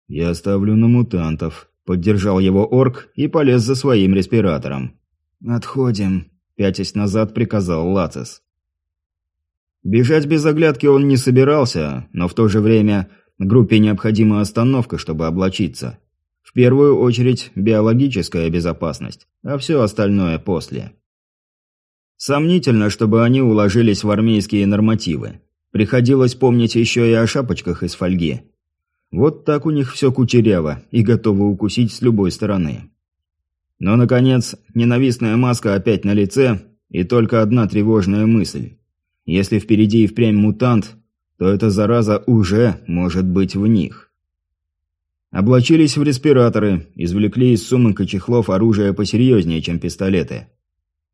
Speaker 1: «Я ставлю на мутантов», – поддержал его орк и полез за своим респиратором.
Speaker 3: «Отходим», – пятясь назад приказал Лацис.
Speaker 1: Бежать без оглядки он не собирался, но в то же время группе необходима остановка, чтобы облачиться. В первую очередь биологическая безопасность, а все остальное после. Сомнительно, чтобы они уложились в армейские нормативы. Приходилось помнить еще и о шапочках из фольги. Вот так у них все кучеряво и готово укусить с любой стороны. Но, наконец, ненавистная маска опять на лице, и только одна тревожная мысль. Если впереди и впрямь мутант, то эта зараза уже может быть в них. Облачились в респираторы, извлекли из сумок и чехлов оружие посерьезнее, чем пистолеты.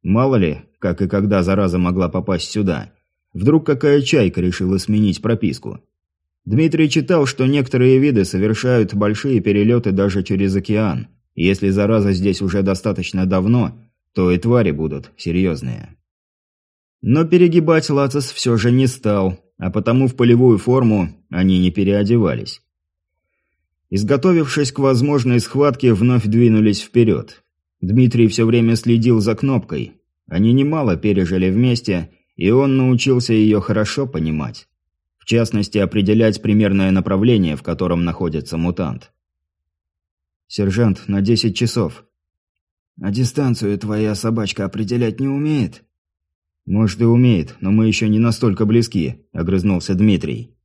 Speaker 1: Мало ли, как и когда зараза могла попасть сюда. Вдруг какая чайка решила сменить прописку. Дмитрий читал, что некоторые виды совершают большие перелеты даже через океан. Если зараза здесь уже достаточно давно, то и твари будут серьезные. Но перегибать Лацис все же не стал, а потому в полевую форму они не переодевались. Изготовившись к возможной схватке, вновь двинулись вперед. Дмитрий все время следил за кнопкой. Они немало пережили вместе, и он научился ее хорошо понимать. В частности, определять примерное направление, в котором находится мутант. «Сержант, на десять часов».
Speaker 3: «А дистанцию твоя собачка определять не умеет?»
Speaker 1: «Может, и умеет, но мы еще не настолько близки», – огрызнулся Дмитрий.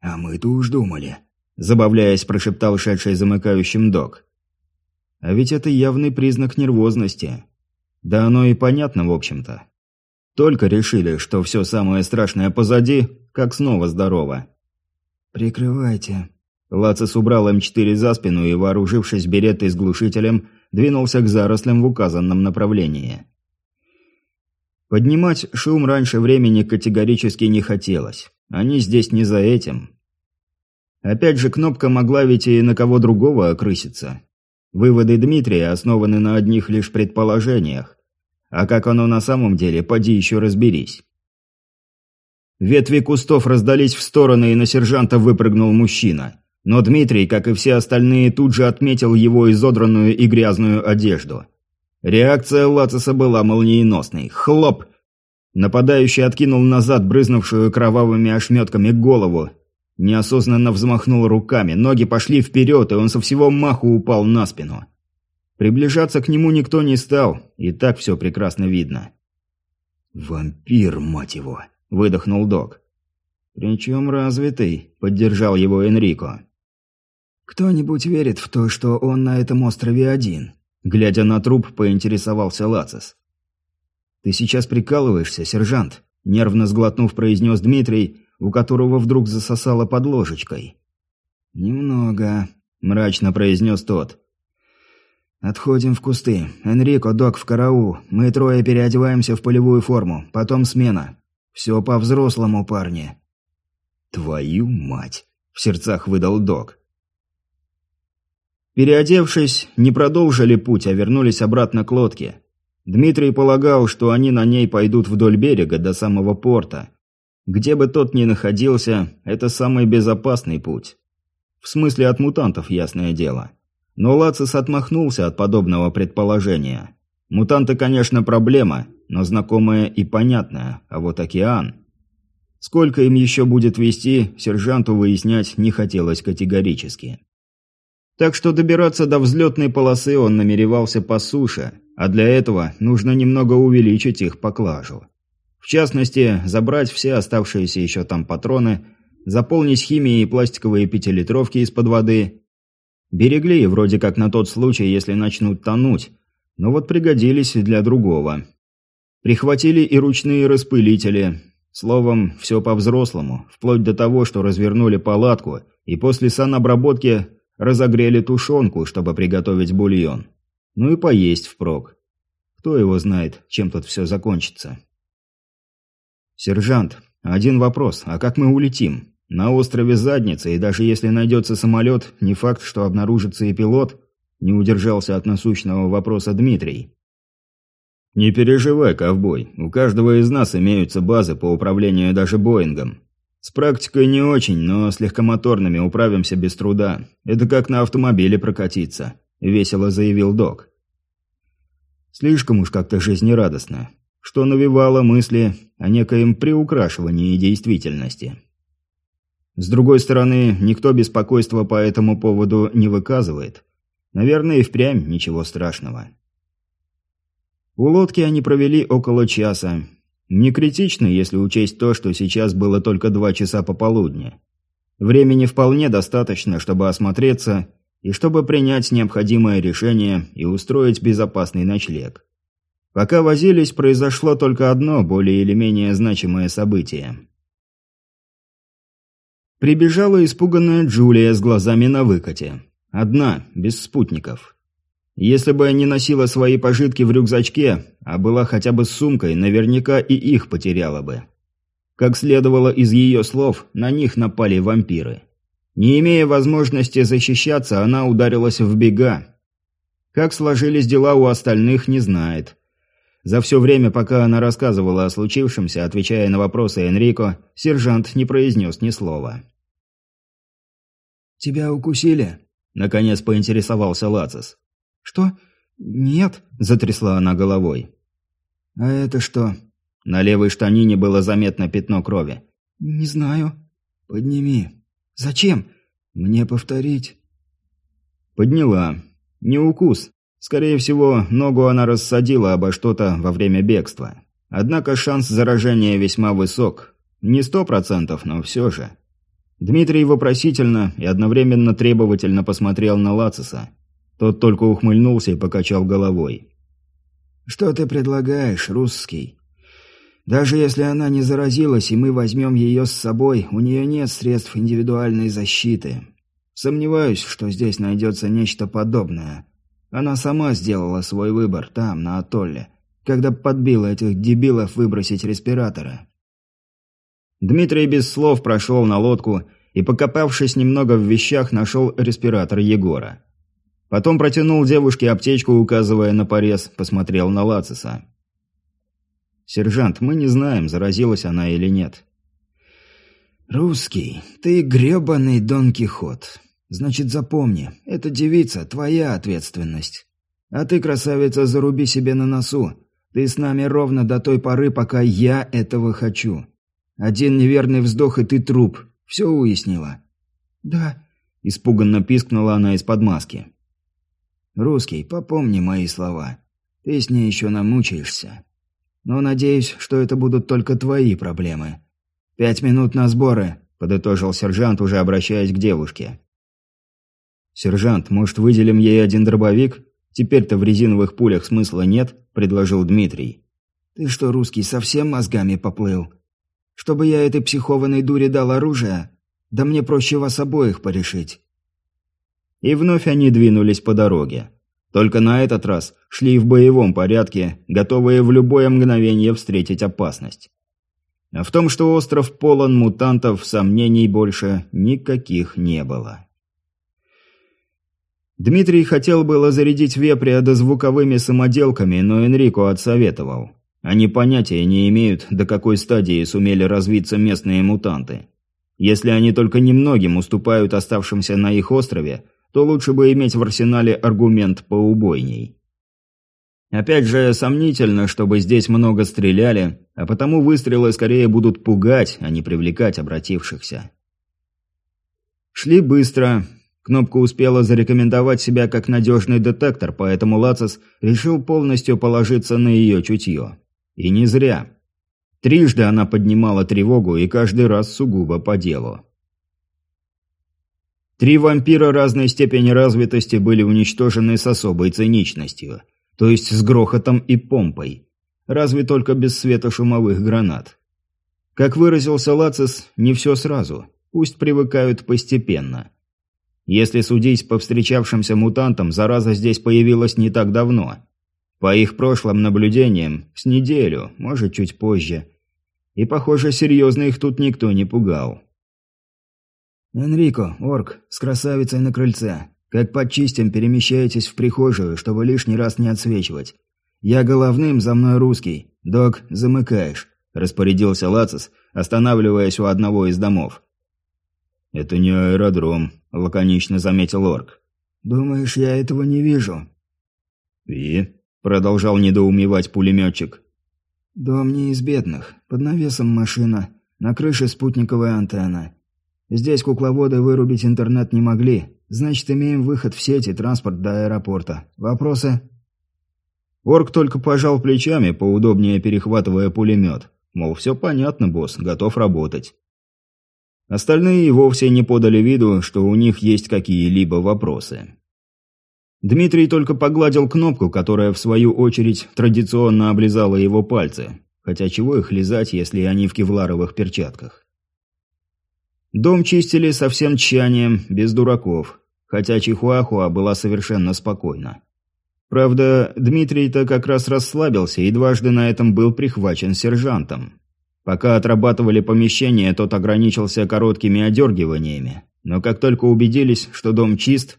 Speaker 3: «А мы-то уж думали», –
Speaker 1: забавляясь, прошептал шедший замыкающим док. «А ведь это явный признак нервозности. Да оно и понятно, в общем-то. Только решили, что все самое страшное позади, как снова здорово».
Speaker 3: «Прикрывайте».
Speaker 1: Лацис убрал М4 за спину и, вооружившись беретой с глушителем, двинулся к зарослям в указанном направлении. Поднимать шум раньше времени категорически не хотелось. Они здесь не за этим. Опять же, кнопка могла ведь и на кого другого окрыситься. Выводы Дмитрия основаны на одних лишь предположениях. А как оно на самом деле, поди еще разберись. Ветви кустов раздались в стороны, и на сержанта выпрыгнул мужчина. Но Дмитрий, как и все остальные, тут же отметил его изодранную и грязную одежду. Реакция Лациса была молниеносной. Хлоп! Нападающий откинул назад брызнувшую кровавыми ошметками голову. Неосознанно взмахнул руками, ноги пошли вперед, и он со всего маху упал на спину. Приближаться к нему никто не стал, и так все прекрасно видно. «Вампир, мать его!» – выдохнул док. «Причем развитый», – поддержал его Энрико.
Speaker 3: «Кто-нибудь верит в то, что он на этом острове один?»
Speaker 1: Глядя на труп, поинтересовался Лацис. «Ты сейчас прикалываешься, сержант?» Нервно сглотнув, произнес Дмитрий, у которого вдруг засосало под ложечкой.
Speaker 3: «Немного», – мрачно произнес тот. «Отходим в кусты. Энрико, док, в караул. Мы трое переодеваемся в полевую форму. Потом смена. Все по-взрослому, парни».
Speaker 1: «Твою мать!» – в сердцах выдал док. Переодевшись, не продолжили путь, а вернулись обратно к лодке. Дмитрий полагал, что они на ней пойдут вдоль берега до самого порта. Где бы тот ни находился, это самый безопасный путь. В смысле от мутантов, ясное дело. Но Лацис отмахнулся от подобного предположения. Мутанты, конечно, проблема, но знакомая и понятная, а вот океан... Сколько им еще будет вести, сержанту выяснять не хотелось категорически. Так что добираться до взлетной полосы он намеревался по суше, а для этого нужно немного увеличить их поклажу. В частности, забрать все оставшиеся еще там патроны, заполнить химией пластиковые пятилитровки из-под воды. Берегли вроде как на тот случай, если начнут тонуть, но вот пригодились для другого. Прихватили и ручные распылители. Словом, все по-взрослому, вплоть до того, что развернули палатку и после санобработки разогрели тушенку, чтобы приготовить бульон. Ну и поесть впрок. Кто его знает, чем тут все закончится. «Сержант, один вопрос. А как мы улетим? На острове Задница, и даже если найдется самолет, не факт, что обнаружится и пилот?» Не удержался от насущного вопроса Дмитрий. «Не переживай, ковбой. У каждого из нас имеются базы по управлению даже Боингом. С практикой не очень, но с легкомоторными управимся без труда. Это как на автомобиле прокатиться», – весело заявил док. Слишком уж как-то жизнерадостно что навевало мысли о некоем приукрашивании действительности. С другой стороны, никто беспокойства по этому поводу не выказывает. Наверное, и впрямь ничего страшного. У лодки они провели около часа. Не критично, если учесть то, что сейчас было только два часа пополудни. Времени вполне достаточно, чтобы осмотреться и чтобы принять необходимое решение и устроить безопасный ночлег. Пока возились, произошло только одно более или менее значимое событие. Прибежала испуганная Джулия с глазами на выкате. Одна, без спутников. Если бы не носила свои пожитки в рюкзачке, а была хотя бы с сумкой, наверняка и их потеряла бы. Как следовало из ее слов, на них напали вампиры. Не имея возможности защищаться, она ударилась в бега. Как сложились дела у остальных, не знает. За все время, пока она рассказывала о случившемся, отвечая на вопросы Энрико, сержант не произнес ни слова.
Speaker 3: «Тебя укусили?» – наконец поинтересовался Лацис.
Speaker 2: «Что? Нет», – затрясла она головой.
Speaker 3: «А это что?»
Speaker 1: На левой штанине было заметно пятно крови.
Speaker 2: «Не знаю».
Speaker 3: «Подними».
Speaker 2: «Зачем?»
Speaker 3: «Мне повторить».
Speaker 1: Подняла. Не укус, Скорее всего, ногу она рассадила обо что-то во время бегства. Однако шанс заражения весьма высок. Не сто процентов, но все же. Дмитрий вопросительно и одновременно требовательно посмотрел на Лациса. Тот только ухмыльнулся и покачал головой.
Speaker 3: «Что ты предлагаешь, русский? Даже если она не заразилась, и мы возьмем ее с собой, у нее нет средств индивидуальной защиты. Сомневаюсь, что здесь найдется нечто подобное. Она сама сделала свой выбор там, на атолле, когда подбила этих дебилов выбросить респираторы.
Speaker 1: Дмитрий без слов прошел на лодку и, покопавшись немного в вещах, нашел респиратор Егора. Потом протянул девушке аптечку, указывая на порез, посмотрел на Лациса. «Сержант, мы не знаем, заразилась она или нет».
Speaker 3: «Русский, ты гребаный Дон Кихот. Значит, запомни, эта девица – твоя ответственность. А ты, красавица, заруби себе на носу. Ты с нами ровно до той поры, пока я этого хочу. Один неверный вздох, и ты труп. Все уяснила?»
Speaker 2: «Да», –
Speaker 1: испуганно пискнула она из-под маски.
Speaker 3: «Русский, попомни мои слова. Ты с ней еще намучаешься. Но надеюсь, что это будут только твои проблемы. Пять минут на сборы», – подытожил сержант, уже обращаясь к девушке.
Speaker 1: «Сержант, может, выделим ей один дробовик? Теперь-то в резиновых пулях смысла нет», – предложил Дмитрий.
Speaker 3: «Ты что, русский, совсем мозгами поплыл? Чтобы я этой психованной дуре дал оружие? Да мне проще вас обоих порешить».
Speaker 1: И вновь они двинулись по дороге. Только на этот раз шли в боевом порядке, готовые в любое мгновение встретить опасность. А в том, что остров полон мутантов, сомнений больше никаких не было. Дмитрий хотел было зарядить вепря дозвуковыми самоделками, но Энрико отсоветовал. Они понятия не имеют, до какой стадии сумели развиться местные мутанты. Если они только немногим уступают оставшимся на их острове, то лучше бы иметь в арсенале аргумент поубойней. Опять же, сомнительно, чтобы здесь много стреляли, а потому выстрелы скорее будут пугать, а не привлекать обратившихся. Шли быстро, Кнопка успела зарекомендовать себя как надежный детектор, поэтому Лацис решил полностью положиться на ее чутье. И не зря. Трижды она поднимала тревогу, и каждый раз сугубо по делу. Три вампира разной степени развитости были уничтожены с особой циничностью, то есть с грохотом и помпой, разве только без светошумовых гранат. Как выразился Лацис, не все сразу, пусть привыкают постепенно – если судить по встречавшимся мутантам, зараза здесь появилась не так давно. По их прошлым наблюдениям, с неделю, может, чуть позже. И, похоже, серьезно их тут никто не пугал.
Speaker 3: «Энрико, орк, с красавицей на крыльце. Как подчистим, перемещаетесь в прихожую, чтобы лишний раз не отсвечивать. Я головным, за мной русский. Док, замыкаешь», – распорядился Лацис, останавливаясь у одного из домов.
Speaker 1: «Это не аэродром», – лаконично заметил орк.
Speaker 3: «Думаешь, я этого не вижу?»
Speaker 1: «И?» Продолжал недоумевать пулеметчик.
Speaker 3: «Дом не из бедных. Под навесом машина. На крыше спутниковая антенна. Здесь кукловоды вырубить интернет не могли. Значит, имеем выход в сеть и транспорт до аэропорта. Вопросы?»
Speaker 1: Орк только пожал плечами, поудобнее перехватывая пулемет. Мол, все понятно, босс, готов работать. Остальные вовсе не подали виду, что у них есть какие-либо вопросы. Дмитрий только погладил кнопку, которая, в свою очередь, традиционно облизала его пальцы. Хотя чего их лизать, если они в кевларовых перчатках? Дом чистили со всем тщанием, без дураков, хотя Чихуахуа была совершенно спокойна. Правда, Дмитрий-то как раз расслабился и дважды на этом был прихвачен сержантом. Пока отрабатывали помещение, тот ограничился короткими одергиваниями. Но как только убедились, что дом чист,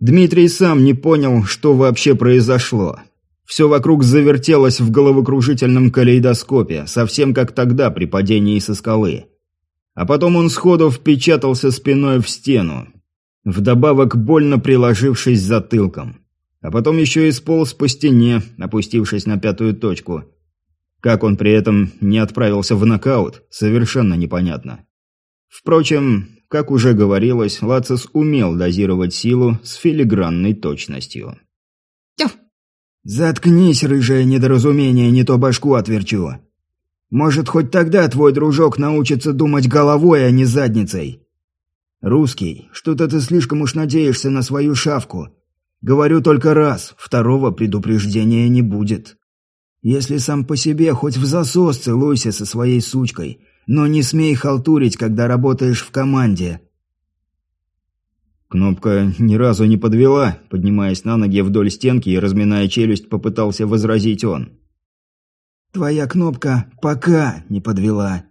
Speaker 1: Дмитрий сам не понял, что вообще произошло. Все вокруг завертелось в головокружительном калейдоскопе, совсем как тогда при падении со скалы. А потом он сходу впечатался спиной в стену, вдобавок больно приложившись затылком. А потом еще и сполз по стене, опустившись на пятую точку. Как он при этом не отправился в нокаут, совершенно непонятно. Впрочем, как уже говорилось, Лацис умел дозировать силу с филигранной точностью.
Speaker 3: «Тьф! Заткнись, рыжее недоразумение, не то башку отверчу. Может, хоть тогда твой дружок научится думать головой, а не задницей. Русский, что-то ты слишком уж надеешься на свою шавку. Говорю только раз, второго предупреждения не будет. Если сам по себе хоть в засос целуйся со своей сучкой, но не смей халтурить, когда работаешь в команде».
Speaker 1: Кнопка ни разу не подвела, поднимаясь на ноги вдоль стенки и разминая челюсть, попытался возразить он.
Speaker 3: «Твоя кнопка пока не подвела.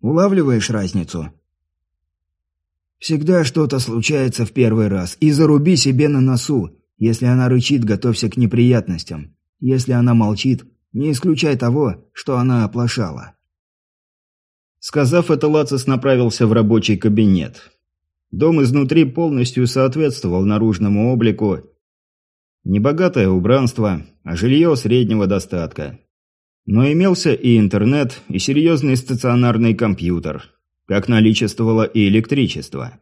Speaker 3: Улавливаешь разницу?» «Всегда что-то случается в первый раз, и заруби себе на носу. Если она рычит, готовься к неприятностям. Если она молчит, не исключай того, что она оплошала».
Speaker 1: Сказав это, Лацис направился в рабочий кабинет. Дом изнутри полностью соответствовал наружному облику. Небогатое убранство, а жилье среднего достатка. Но имелся и интернет, и серьезный стационарный компьютер, как наличествовало и электричество.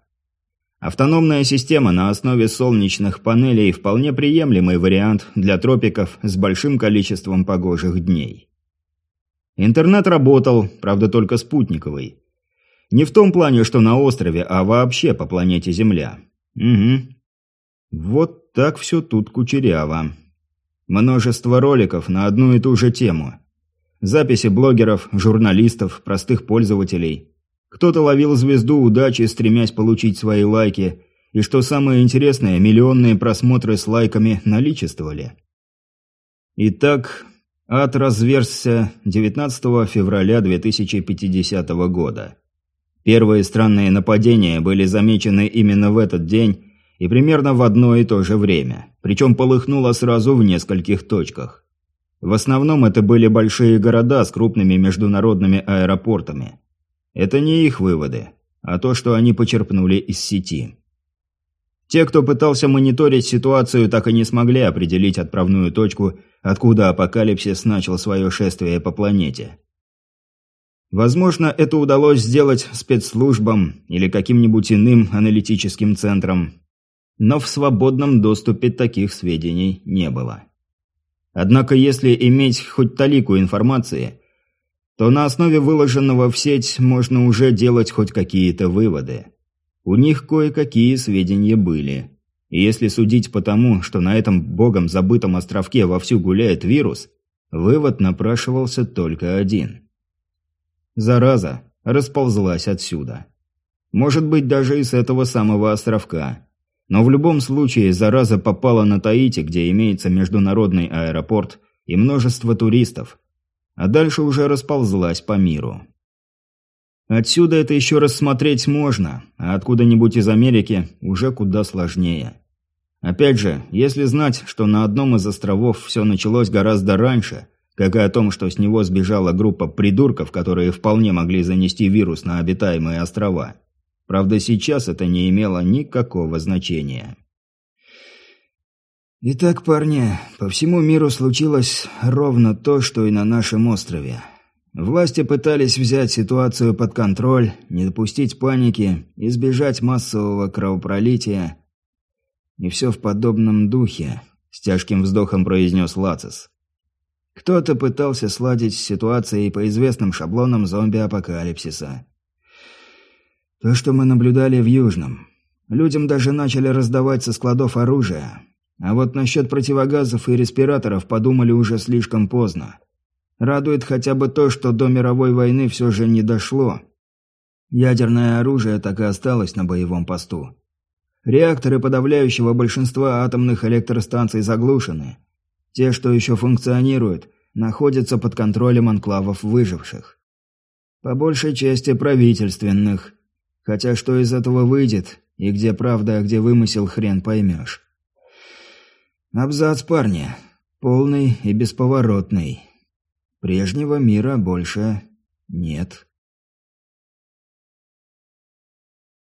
Speaker 1: Автономная система на основе солнечных панелей – вполне приемлемый вариант для тропиков с большим количеством погожих дней. Интернет работал, правда только спутниковый. Не в том плане, что на острове, а вообще по планете Земля. Угу. Вот так все тут кучеряво. Множество роликов на одну и ту же тему. Записи блогеров, журналистов, простых пользователей. Кто-то ловил звезду удачи, стремясь получить свои лайки. И что самое интересное, миллионные просмотры с лайками наличествовали. Итак, Ад разверзся 19 февраля 2050 года. Первые странные нападения были замечены именно в этот день и примерно в одно и то же время, причем полыхнуло сразу в нескольких точках. В основном это были большие города с крупными международными аэропортами. Это не их выводы, а то, что они почерпнули из сети. Те, кто пытался мониторить ситуацию, так и не смогли определить отправную точку, откуда апокалипсис начал свое шествие по планете. Возможно, это удалось сделать спецслужбам или каким-нибудь иным аналитическим центрам, но в свободном доступе таких сведений не было. Однако, если иметь хоть талику информации, то на основе выложенного в сеть можно уже делать хоть какие-то выводы. У них кое-какие сведения были. И если судить по тому, что на этом богом забытом островке вовсю гуляет вирус, вывод напрашивался только один. Зараза расползлась отсюда. Может быть, даже и с этого самого островка. Но в любом случае зараза попала на Таити, где имеется международный аэропорт и множество туристов. А дальше уже расползлась по миру. Отсюда это еще рассмотреть можно, а откуда-нибудь из Америки уже куда сложнее. Опять же, если знать, что на одном из островов все началось гораздо раньше, как и о том, что с него сбежала группа придурков, которые вполне могли занести вирус на обитаемые острова. Правда, сейчас это не имело никакого значения.
Speaker 3: Итак, парни, по всему миру случилось ровно то, что и на нашем острове. Власти пытались взять ситуацию под контроль, не допустить паники, избежать массового кровопролития. И все в подобном духе, с тяжким вздохом произнес Лацис. Кто-то пытался сладить с ситуацией по известным шаблонам зомби-апокалипсиса. То, что мы наблюдали в Южном. Людям даже начали раздавать со складов оружие. А вот насчет противогазов и респираторов подумали уже слишком поздно. Радует хотя бы то, что до мировой войны все же не дошло. Ядерное оружие так и осталось на боевом посту. Реакторы подавляющего большинства атомных электростанций заглушены. Те, что еще функционируют, находятся под контролем анклавов выживших. По большей части правительственных. Хотя что из этого выйдет, и где правда, а где вымысел, хрен поймешь. Абзац, парни. Полный и бесповоротный. Прежнего мира больше нет.